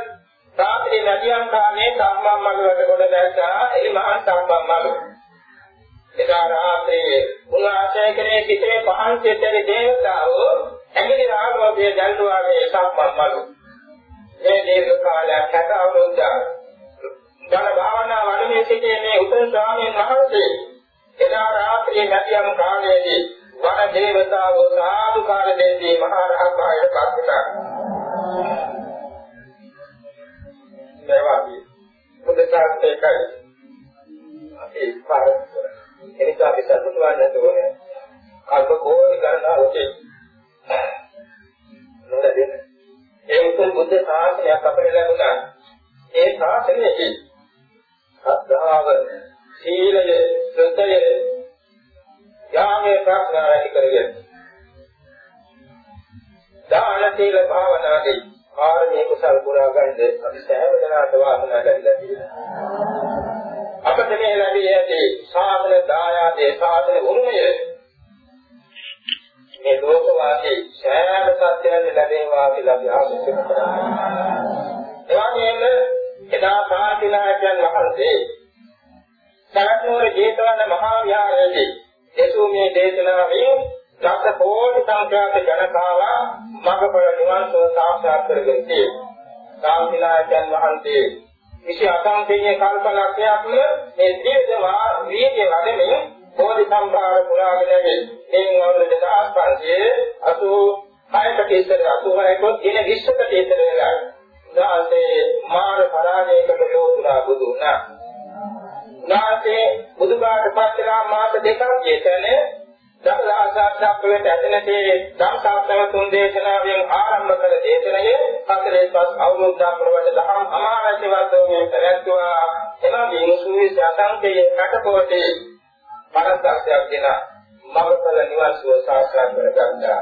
රාත්‍රී නදියන් කාලේ සම්මන් මළුවට කොට දැස්සා එහි මහා සම්මන් මළුව. එදා රාත්‍රියේ උන්වහන්සේ කෙනේ පිටේ පහන් සිටරි දේවතාවෝ ඇඟිලි රාගෝපයේ දැල්ුවාගේ සම්මන් මළුව. මේ දීර්ඝ කාලයක් හැට අවුරුද්දක් ජන භාවනා වඩමින් සිටියේ මේ උතුම් ස්වාමීන් වහන්සේ එදා රාත්‍රියේ නදියන් කාලයේදී වන දේවතාවෝ සාදුකාර දෙන්නේ මහා රහත්භාවයට පත් වුණා. මේ වාගේ බුද්ධ ශාස්ත්‍රයකයි අපි පාරක් එනිසා අපි සතුටු වෙන්න ඕනේ කල්ප කෝටි ගණනාවකේ නේද ඒ උතුම් බුද්ධ ශාසනයක් අපිට ලැබුණා ඒ ශාසනයේ ශ්‍රද්ධාව සීලය සත්‍යය යාමේ ප්‍රඥා ඇති කරගෙන දාන සීල භාවනාදී ආරණ්‍ය කුසල් පුරා ගන්න අපි සෑම දෙනාට වාසනාව ලැබිලා තියෙනවා. අපට මේ ලැබී ඇති සාධන දායාදේ සාධන උරුමය මේ ලෝක වාසී සෑම සත්‍යයන් ලැබේවා කියලා අපි ආශිර්වාද කරනවා. එවැගේම එදා සාහිනායකයන් වහන්සේ මහනුවර ජේතවන මහා විහාරයේදී එසු මේ දේශනාවෙන් දස කෝටි සංඛ්‍යාත ජනතාවා මඟපල නිවන් සුව සාක්ෂාත් කරගෙන තියෙනවා. සාන්තිනායකයන් වහන්සේ විශේෂ අසංකේය කල්පලක්ෂයක්ම මේ දීර්ඝවා වීර්ය වැඩමින් බෝධි සම්භාර පුරාගෙන මේ අවුරුදු 2580 කායකට ඉස්සර 86 කොට දින 20කට ඉස්සර වෙලා උදාසේ මාන පරාජයකට ලෝතුරා බුදු වුණා. උදාසේ බුදුබාට පස්සලා මාස දෙකක් යෙතනේ දසදහසක් වලට ඇතනදී ධම්සාස්තව තුන් දේශනාවෙන් ආරම්භ කළ දේශනය හතරේ පස් අවුරුද්දක් ප්‍රවද දහම් අමාරාජ්‍ය වර්ධනය කරත්වා එනම් සුවිස අසංකේය කටකෝටේ පරස්පරයක් දෙන මඟඵල නිවන් සුව සාක්ෂාත් කරගත්තා.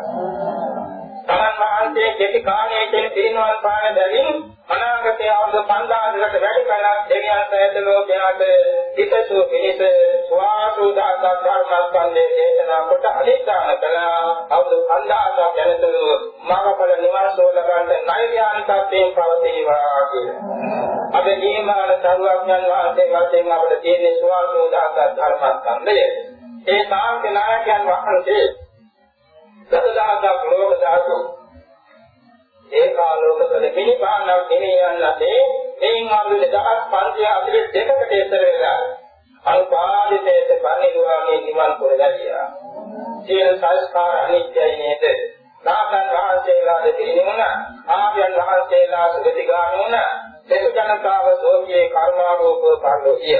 තමන් වහන්සේ කෙටි කාලයකින් පිරිනවන් පාන බැවින් අනාගතයේ අවුරුදු 5000කට වැඩි කලක් දෙවියන් සහිත ලෝකයාට හිතසු පිණිස ස්වාසුදාස ධර්මස්කන්ධයේ දේශනා කොට අධිෂ්ඨාන කළා අවුරුදු 5000ක් යනතුරු මාර්ගඵල නිවන් සෝ ලබන්න නෛර්යානිකත්වයෙන් පවතිවා කියලා. අද ජීවමාන සරුවඥන් වහන්සේ වශයෙන් අපිට තියෙන ස්වාසුදාස ධර්මස්කන්ධය ඒ සාන්ති නායකයන් වහන්සේ සතරදාසක් ලෝක ධාතු ඒකාලෝකවල පිළිපාන්නක් නෙමෙයි යන්නතේ එයින් අවුරුදු 1542කට ඉස්සර වෙලා අනුපාදිතේත පරිනිර්වාණය නිවන් පුරගලියා සියලු සංස්කාර අනිත්‍යයි නේද? නාගන් වහන්සේලාද පිළිනුණ ආර්යයන් වහන්සේලා සුගතිගාමී වුණ. දෙසු ජනතාව සෝමියේ කර්මාරෝප පරිලෝකිය.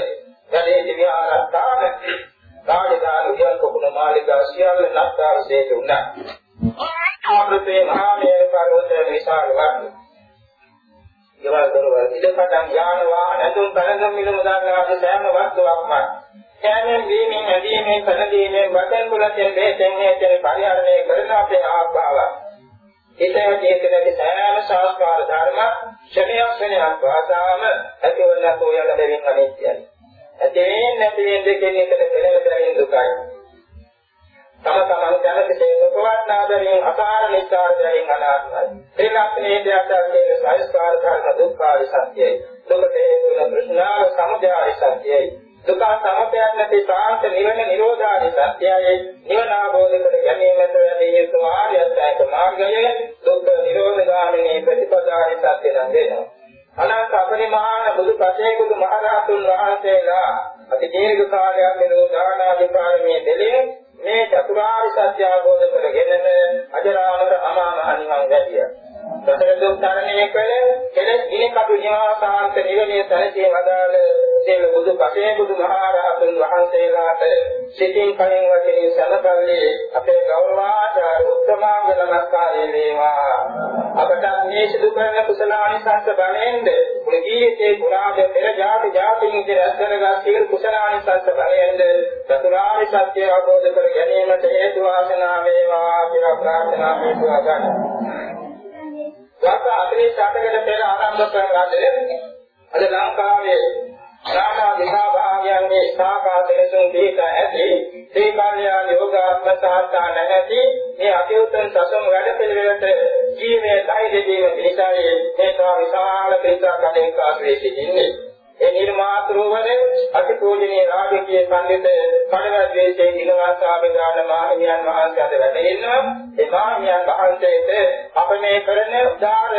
වැඩේ විහාරස්ථාන රාජධානි විහාර කුණ මාලිගා සියල්ල නස්කාර දෙයට උනා ආමෘතේ මහාමේර පර්වතය විශාල වත්. ඊවල දරවල් ඉදපටන් යාන වාහන ඇතුන් තරඟ මිල මුදල් ආදී සෑම වස්තුවක්ම කෑමෙන් බීමෙන් ඇදීමෙන් කනදීමෙන් වතෙන් බුලතෙන් දෙයෙන් හේතෙන් පරිහරණය කරන අපේ ආභාව. ඒතර ජීවිතයේ සෑම සංස්කාර ධර්ම ක්ෂණයක් ක්ෂණයක් වාසාම ඇතිවන තෝයල දෙමින් අනිත්‍යයි. ඇතේ නැති දෙකෙන් එකට පෙළෙන දුකයි. තම තමන් කැමති සෝපවත්නාදරයෙන් අසාර නිස්සාරයෙන් අනාත්මයි. ඒ ලක්ෂණයේ දෙයක්ද කියන සංස්කාර ධර්ම දුක්ඛාර සත්‍යයි. දුකට හේතු වන තෘෂ්ණාව සමුදයාය සත්‍යයි. දුක සමපයක් නැති සාන්ත නිවන නිරෝධාරි සත්‍යයයි. නිවන අවබෝධ කර ගැනීමට වැඩි යුතු ආර්ය අෂ්ටාංග මාර්ගය දුක්ඛ නිරෝධ ගාමිනී ප්‍රතිපදාරි සත්‍ය නම් වෙනවා. අනන්ත අපරිමාණ බුදු පසේ බුදු මහරහතුන් වහන්සේලා අති දීර්ඝ කාලයක් නිරෝධානාදී පාරමී දෙලින් මේ චතුරාර්ය සත්‍ය අවබෝධ කරගෙනම අජරාමර අමාමහ නිවන් ගැතිය. සතර දුක් තරණය කළ කෙලෙස් ගිනිකපු නිවාසාන්ත නිවනේ සැලසී වදාළ සියලු බුදු පසේ බුදු මහරහතුන් වහන්සේලාට සිතින් කලින් වචනේ සැලකල්ලි අපේ ගෞරවාචාර උත්තමාංග නමස්කාරය වේවා. අපට මේ සිදු කරන කුසලානිසංස බලයෙන්ද මුළු ජීවිතේ පුරාද පෙර ජාති ජාතින් ඉදිරියට කරගත් සියලු කුසලානිසංස බලයෙන්ද චතුරාර්ය සත්‍ය අවබෝධ කර ගැනීමට හේතු වාසනා වේවා කියලා ප්‍රාර්ථනා කරනවා ගන්න. වර්ෂ 48කට පෙර ආරම්භ කරන අද ලංකාවේ නානා දිහා භාගයන්ගේ සාකා දෙසුන් දීක ඇති ශ්‍රී කල්යාණ යෝගාත්ම සාස්ථා නැති මේ අතිඋත්තම සසම වැඩ පිළිවෙලට ජීවයේ ධෛර්ය දීම පිණිසයි මේ තා විශාල පිටක් කටේ කාර්යයේ සිටින්නේ. ඒ නිර්මාතෘවර අතිපූජනීය රාජකීය පඬිත කඩවැද්දේ දිනවාසාවිදාන මහණියන් වහන්සේ අද වැඩ ඉන්නවා. ඒ මහණියන් වහන්සේට අප මේ කරන උදාර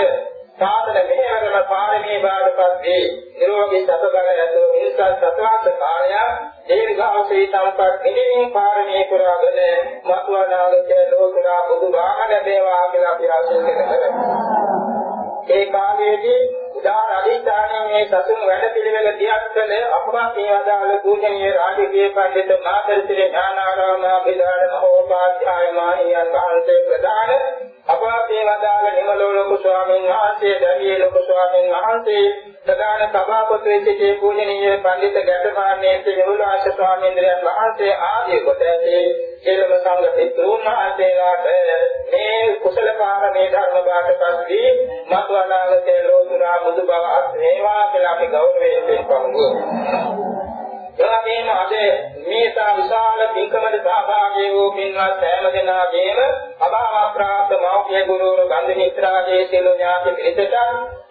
සාධන මෙහෙවරම පාරමී බාඩපත් වේ. නිරෝගී සතබල ඇතුළු මිනිස්සු සතවාස කාලය දීර්ඝාසී සම්පත් නිමින් පාරමී පුරාගෙන මතුවනාගත ලෝකුරා බුදු බාහන ලැබේවා කියලා අපි ආශිර්වාද කරනවා. ඒ කාලයේදී උදාන අධිෂ්ඨානයෙන් මේ සතුන් වැඩ පිළිවෙල දියත් කළ අපවාසේ වදාළ පූජනීය රාජකීය පඬිතු මාතෘශ්‍රී ඥානාරාම අභිදාන මහෝපාධ්‍යාය මාහියන් වහන්සේ ප්‍රදාන අපවාසේ වදාළ නිමලෝ ලොකු ස්වාමීන් වහන්සේ දවියේ ලොකු ස්වාමීන් වහන්සේ ප්‍රධාන සභාපති වෙච්චේ පූජනීය පඬිතු ගැටපාන්නේ නිමුලාශ ස්වාමීන් වහන්සේ ආදී කොට ඇති සියලුම සංඝ පිටුන් වහන්සේලාට මේ කුසල පාරමී ධර්ම බාටපත්දී මත්වනාගතේ ලෝතුරා බුදු බව අත්වේවා කියලා අපි ගෞරවයෙන් පිළිපමුණු. එවැගේම අද මේ තා විශාල පින්කමද සහභාගී වූ පින්වත් සෑම දෙනාගේම අභාව ප්‍රාප්ත මෞඛ්‍ය ගුරුවරු බන්ධ මිත්‍රාගේ සියලු ඥාති පිරිසට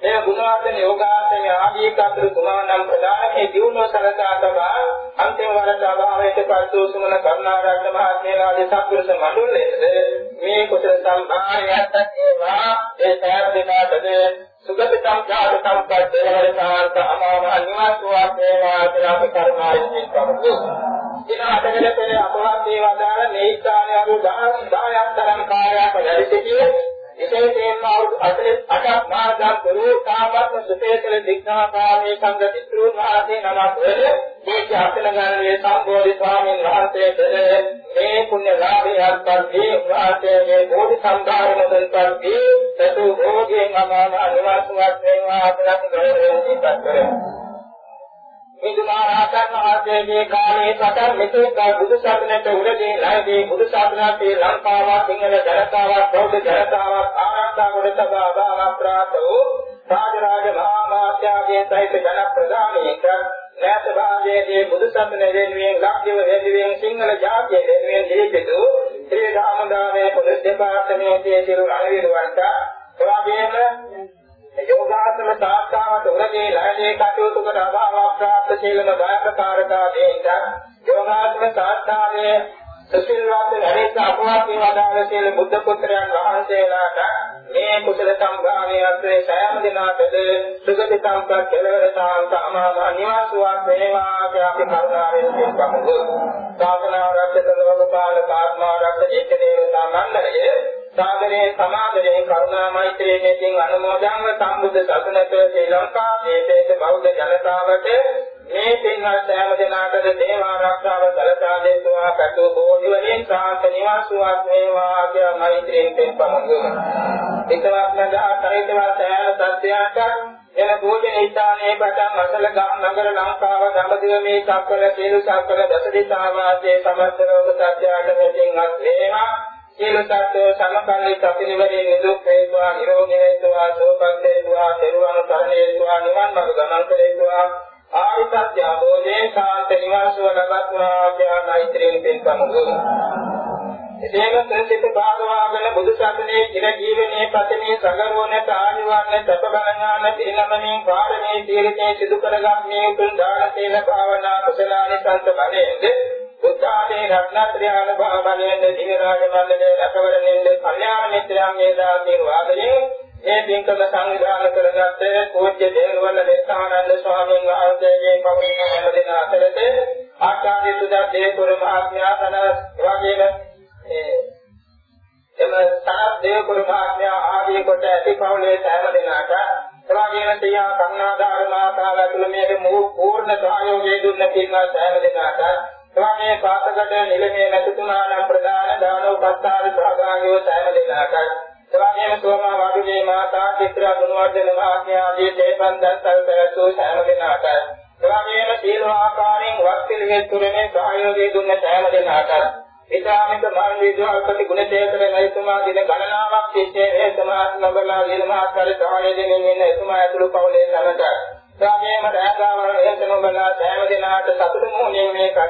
මේ ගුණවර්ධන යෝගාසනය ආදී කතර තුමානම් ප්‍රදානයේ දියුණුව සලසා තබා අන්ත වරින් වරට අභාවයට පරිසෝසුමන කරුණාරත්න මහත්මයාගේ සත්පුරුෂ මඬුල්ලේද මේ කුසල සම්භාරයත් ඒවා ඒ සෑම දිනකටද සුගතිතම් ජාතකම් පද්දේවර සාන්ත අමාම නිවාස වාසේවා කියලා අපි කරුණාවෙන් කරමු. දින අටකට පෙර අපවත් ඒ වදාළ මේ ස්ථානයේ අරු 10 10ක් තරම් කාර්යයක් වැඩි සිටියේ විශේෂයෙන්ම අවුරුදු 48ක් මාර්ගම් කරු සාපත්ම සුපේතල දික්ඛාකාමී සංගති තුන් වාසේ නමක් වල මේ ජාතන ගණනේ සම්බෝධි ස්වාමීන් වහන්සේට මේ පුණ්‍ය ලාභයත් පස්සේ වාසයේ බෝධි සම්භාරණ දෙන්පස්සේ සතු භෝගයෙන් අමාම අනිවාර්යවත් වේවා අපලක් ගෞරවයෙන් සිතත් කරමු. මිදුමාරහතන් වහන්සේගේ කාලයේ පටන් මෙතෙක් බුදු සසුනට උරදී ලයිදී බුදු සසුනට ලංකාව සිංහල ජනතාව බෞද්ධ ජනතාව ආරක්ෂා කොට තබා බාවක් ප්‍රාතෝ රාජරාජ මහා මාත්‍යාගේ සහිත ජන ප්‍රදානීක නැත භාගයේදී බුදු සසුන වෙනුවෙන් ලක්දිව වෙනුවෙන් සිංහල ජාතිය වෙනුවෙන් දීපිතු ශ්‍රී රාමදාමේ පොලිස් දෙපාර්තමේන්තුවේ සියලු රණවිරුවන්ට එවාගෙම යෝගාසන සාස්ත්‍රාවට උරගේ ලයනේ කටයුතු කර අභාව ප්‍රාප්ත සීලම දායකකාරකා දේක යෝගාසන සාස්ත්‍රාවේ සසිල්වත් නැරිත අපවාදී වදාළ සීල බුද්ධ පුත්‍රයන් වහන්සේලාට මේ කුසල සම්භාවයේ අත්‍රේ සෑම දිනකද සුගති සම්පත් කෙලවර සාන්ත අමාම නිවාසුවක් වේවා අපි කරුණාවෙන් සිතමු. සාසනාව රක්ෂිත ලෝකපාල ආත්මා රක්ෂිත දේවතා මණ්ඩලයේ සාගරේ සමාදරේ කරුණා මෛත්‍රී මෙතින් අනුමෝදන්ව සම්බුද්ධ සසුනට ශ්‍රී ලංකා දේශේත බෞද්ධ ජනතාවට මේ පින්වත් සෑම දිනකද දේව ආරක්ෂාව සලසා දෙතුවා පැතු බෝධි වලින් සාන්ත නිවාසුවක් වේවා කියා මෛත්‍රියෙන් පෙන්පමුණු. එකවක් නදා කරිතවා සෑම සත්‍යයන්ට එන භෝජන ස්ථානයේ පටන් අසල ගම් නගර ලංකාව දඹදිව මේ සක්වල සියලු සක්වල දස දිශා වාසයේ සමස්ත රෝග සත්‍යයට මෙතින් අත් වේවා සියලු සත්වෝ සමකල්ලි සතිනිවරේ නිදුක් වේවා නිරෝගී වේවා සෝපත් වේවා දරුවන් සරණ වේවා නිවන් මාර්ග ගමන් කරේවා ආරිසත්‍ය අවබෝධේ ශාන්ත නිවාසව ලබත්වා කියලා මෛත්‍රියෙන් පින්කමුගු එසේම සංසිත භාගවාගෙන බුදු සසුනේ චිර ජීවනයේ පතමේ සගරෝණට ආනිවන්න තප බලඥාන පිරිනමමින් පාරමී තීරතේ සිදු කරගන්නේ උතුම් දාන සේන භාවනා කුසලානි සංත බලයෙන්ද බුද්ධාදී රත්නත්‍රයාන භාවයෙන් දිව්‍ය රාජ මණ්ඩලයේ රැකවරණයෙන් කල්යාණ මිත්‍රයන් වේදාතින් වාදයෙන් මේ පින්කම සංවිධානය කරගත්ත පූජ්‍ය දේවවල දේශානන්ද ස්වාමීන් වහන්සේගේ පවුලින් හැම දින අතරතේ ආචාර්ය සුදා දේවපුර මහත්මයා තන වගේම එම සනත් දේවපුර මහත්මයා ආදී කොට ඇති පවුලේ හැම දිනකට එවාගේම තියා කන්නාදාර මාතාව ඇතුළු මේ පූර්ණ සහයෝගය දුන්න පින්වත් හැම දිනකට එවාගේ පාතකට නිලමේ නැතුතුමාන ප්‍රධාන දානෝපස්ථාන සහභාගීව සෑම දෙනාටයි එවාගේම සෝමා වඩුගේ මාතා චිත්‍ර ගුණවර්ධන මහත්මයාගේ දේපන්දන් සල්පැසූ සෑම දෙනාටයි එවාගේම සීල ආකාරයෙන් වත් පිළිවෙත් තුරේ සහයෝගය දුන්න සෑම දෙනාටයි ඉතාමික මාර්ගීජෝල්පති ගුණදේශර නයිතුමා දින ගණනාවක් තිස්සේ මේ සමාජ නබලා නිලමාස්තර සහාය දෙමින් ඉන්න එතුමා ඇතුළු පවුලේ සමට. සාමයේම රැඳවන හේතන බලා සෑම දිනාට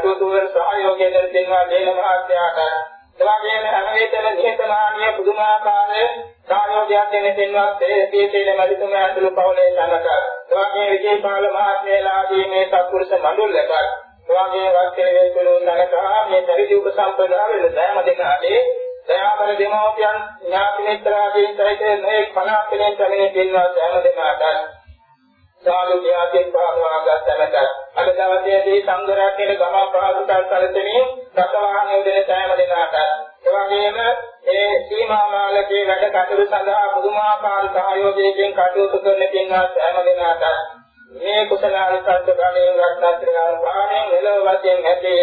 සතුටු මොහොනේ මේ කටයුතු වල සහයෝගය දෙන්නවා දේන මහත්යාට එවාගේම හැම වෙලේම නිහතමානීය පුදුමාකාර සහයෝගයක් දෙන දෙන්නවා තේසීතේන මදිතුමා ඇතුළු පවුලේ සමට එවාගේ විජේපාල මහත්මයාලාදී මේ සත්පුරුෂ මඬුල්ලට එවාගේ වක්කේ වේතුළු සනකා මේ පරිදි උපසම්පදා වෙන සෑම දිනාගේ දයාබල දෙමෝපියන් ඥාති මිත්‍රාදීන් සහිත මේ 50 කෙනෙක් තමයි පින්වත් සෑම දිනාට සාදු ත්‍යාගයෙන් භාවනා ගන්නට අද දවසේදී සංඝ රැකේ ගම පහසුකම් සැලසෙමින් රසවාහන උදේ සෑම දිනකට එවැගේම ඒ සීමා මාලකේ වැඩ කටයුතු සඳහා පුදුමාකාර සහයෝගයෙන් කටයුතු කරන පින්වත් සෑම දිනකට මේ කුසල අනුසද්ද ගණයෙන් රත්නත්‍රයන් පාණයෙන් මෙලොව වශයෙන් ඇති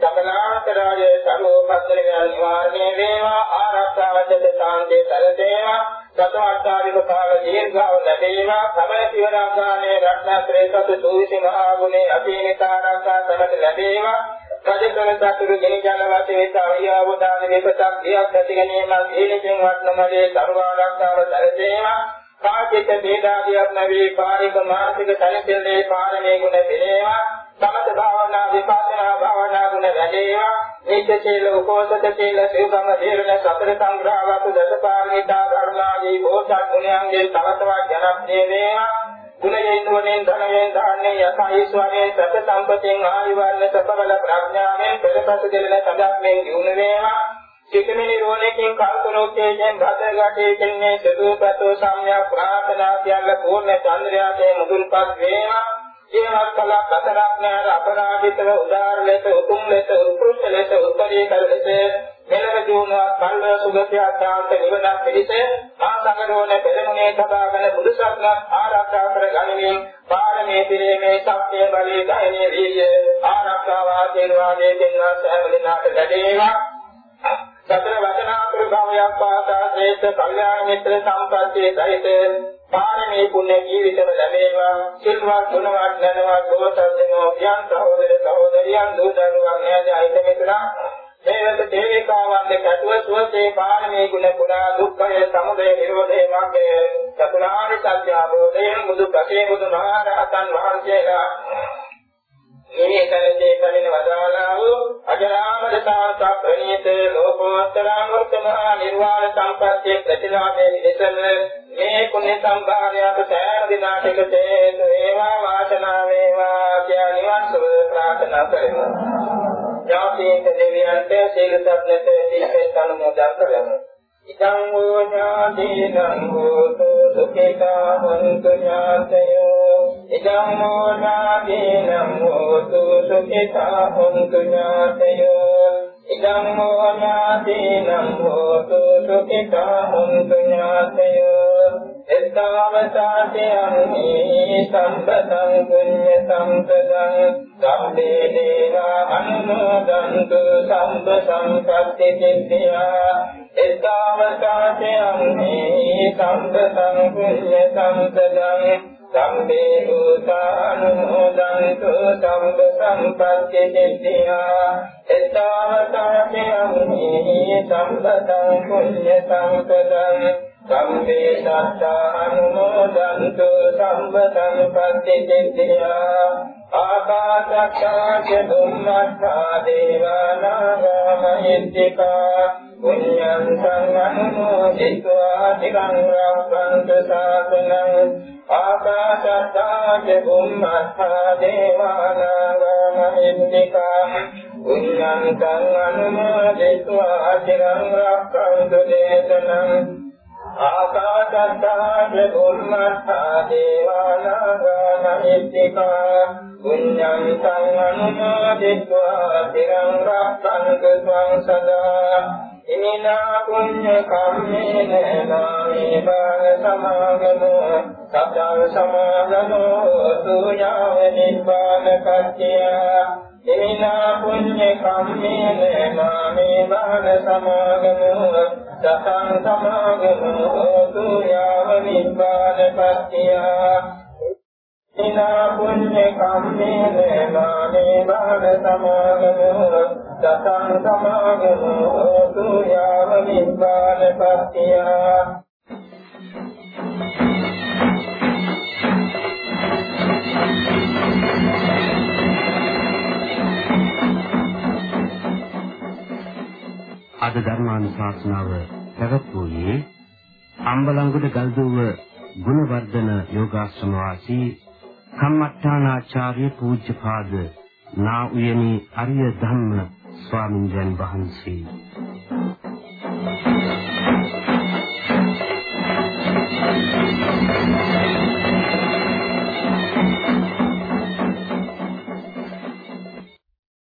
සකලාතරාය සර්වෝපස්තරයන් නිවාරණය වේවා ආරක්ෂාවද සාන්තේ සැලසේවා. සතවත්තාරික කාල දීර්ඝව ලැබේවා සමය සිවරාගානේ රත්නත්‍රේ සතු සූවිසි මහා ගුණේ අතීනිකාරංකා සමත ලැබේවා රජකල සතුරු ගෙන ජන වශයෙන් අවියාවදාන විපතක් දියක් ඇති ගැනීමත් හේලෙන් වටනමලේ සර්වාරක්ෂාව සැලසේවා කාචිත වේදාදියක් නැවී කායික මානසික සැලසෙල්ලේ පාරමේ ගුණ පිළේවා සමත භාවනා විපස්සනා භාවනා ගුණ වැඩේවා නීච සීල උපෝසත සීල සිව්ගම දීර්ණ සතර සංග්‍රහවතු දසපාරමිතා ධර්මාදී බෝසත් ගුණයන්ගේ තවතවත් ජනප්‍රිය වේවා. ගුණයෙන් නුවණෙන් ධනයෙන් දාන්නේ යසයිස්වරේ සත සම්පතෙන් ආයුර්ණ සබල ප්‍රඥාවෙන් පෙරපස දෙලන සදාක්මෙන් දිනු වේවා. චිතමිනි රෝණකින් කල්පරෝක්ෂයෙන් භද්‍රඝාතයෙන් මේ සදුපතෝ සම්‍යක් ප්‍රාර්ථනා සියල්ල පූර්ණ චන්ද්‍රයාගේ මුදුන්පත් වේවා. ජීවත් කල කතරක් නෑර අපරාධිතව උදාර ලෙස උතුම් ලෙස උත්කෘෂ්ඨ ලෙස උත්තරීතර ලෙස මෙලව දිනුවා කල්ල සුගතිය තාන්ත නිවනක් පිළිස මා සංගරෝණ පෙරමුණේ තබාගෙන බුදුසසුන ආරක්ෂා කර ගනිමින් පාරමී පිරීමේ සත්‍ය බලී ධෛර්ය වීර්ය ආරක්ෂා වාසීර්වාදයේ දෙන්නා සෑම දිනකට ලැබේවා. සතර වචනාතුරු භවයක් පාසා ශ්‍රේෂ්ඨ කල්යාණ මිත්‍ර සම්පත්තියේ සහිත පාරමී පුණ්‍ය ජීවිතම ලැබේවා. සිල්වත් ගුණවත් නැනවත් ගෝසද්දනෝ යන් සහෝදර සහෝදරියන් දූ දරුවන් නෑද අයිත මිතුරා මේවත දේවිකාවන් දෙකටුව සුවසේ පාරමී ගුණ පුරා දුක්ඛය සමුදය නිරෝධය මාර්ගය චතුරාර්ය සත්‍ය අවබෝධයෙන් බුදු ප්‍රසේ බුදු මහරහතන් වහන්සේලා මේ කරන්නේ කලින් වදාළා වූ අජරාමර සාන්ත ප්‍රණීත ලෝකෝත්තරාමෘතමහා නිර්වාණ සම්පත්තිය ප්‍රතිලාභයේ විදසන මේ පුණ්‍ය සම්භාරයට සෑම දිනකට හේතු වේවා වාසනාව වේවා කියා නිවන් සුව ප්‍රාර්ථනා කරමු. ඥාතීන්ට දෙවියන්ට සීල සත්‍යයට දීපේ අනුමෝදන් කරමු. ඉදං වූ ඥාතීනං හෝතු සුඛිතා හොන්තු ඥාතයෝ ඉදං වූ ඥාතීනං හෝතු සුඛිතා හොන්තු ඥාතයෝ ඉදං වූ ඥාතීනං හෝතු සුඛිතා හොන්තු ඥාතයෝ එත්තාවතාතයන්හි සම්පතං පුඤ්ඤ සම්පතං සම්මේ දේවා අනුමෝදන්තු සම්ප සම්පත්ති සිද්ධියා එත්තාවතාතයන්හි සම්පතං පුඤ්ඤ සම්පතං සම්මේ උසානුමෝදන්තු සම්ප සම්පත්ති සිද්ධියා එත්තාවතාතයන්හි සම්පතං පුඤ්ඤ සම්පතං. සම්මේ සත්තානුමෝදන්තු සම්බ සම්පත්ති සිද්ධියා ආකාශත්තා ච දුම්මත්තා දේවානාගා මහිද්దికා පුඤ්ඤං සංඝං තිකං රක්ඛන්ත සාසනං ආකාශත්තා ච බුම්මත්තා දේවානාගා මහින්దికා පුඤ්ඤං සංඝං තිකං රක්ඛන්ත දේශනං ආකාශත්තා ච බුම්මත්තා දේවානාගා මහින්దికා පුඤ්ඤං සංඝං තිකං රක්ඛන්ත සදා ඉමිනා පුඤ්ඤ කම්මේන නාමේ බාල සමාගමෝ සතං සමාගමෝ සුයාව නිබ්බාන කච්චයා. එමිනා පුඤ්ඤ කම්මේන මාමේ බාල සමාගමෝ සතං සමාගමෝ හෝතු යාව නිබ්බාන පත්‍තියා එමිනා පුඤ්ඤ කම්මේන මාමේ බාල සමාගමෝ සතං සමාගමෝ හෝතු යාව නිබ්බාන පත්‍තියා අද ධර්මානුශාසනාව පැවැත්වුවේ අම්බලංගොඩ ගල්දුව ගුණවර්ධන යෝගාශ්‍රම වාසී කම්මඨානාචාර්ය පූජ්‍යපාද නා උයනි අරිය ධම්ම ස්වාමින්වයන් වහන්සේ Thank you.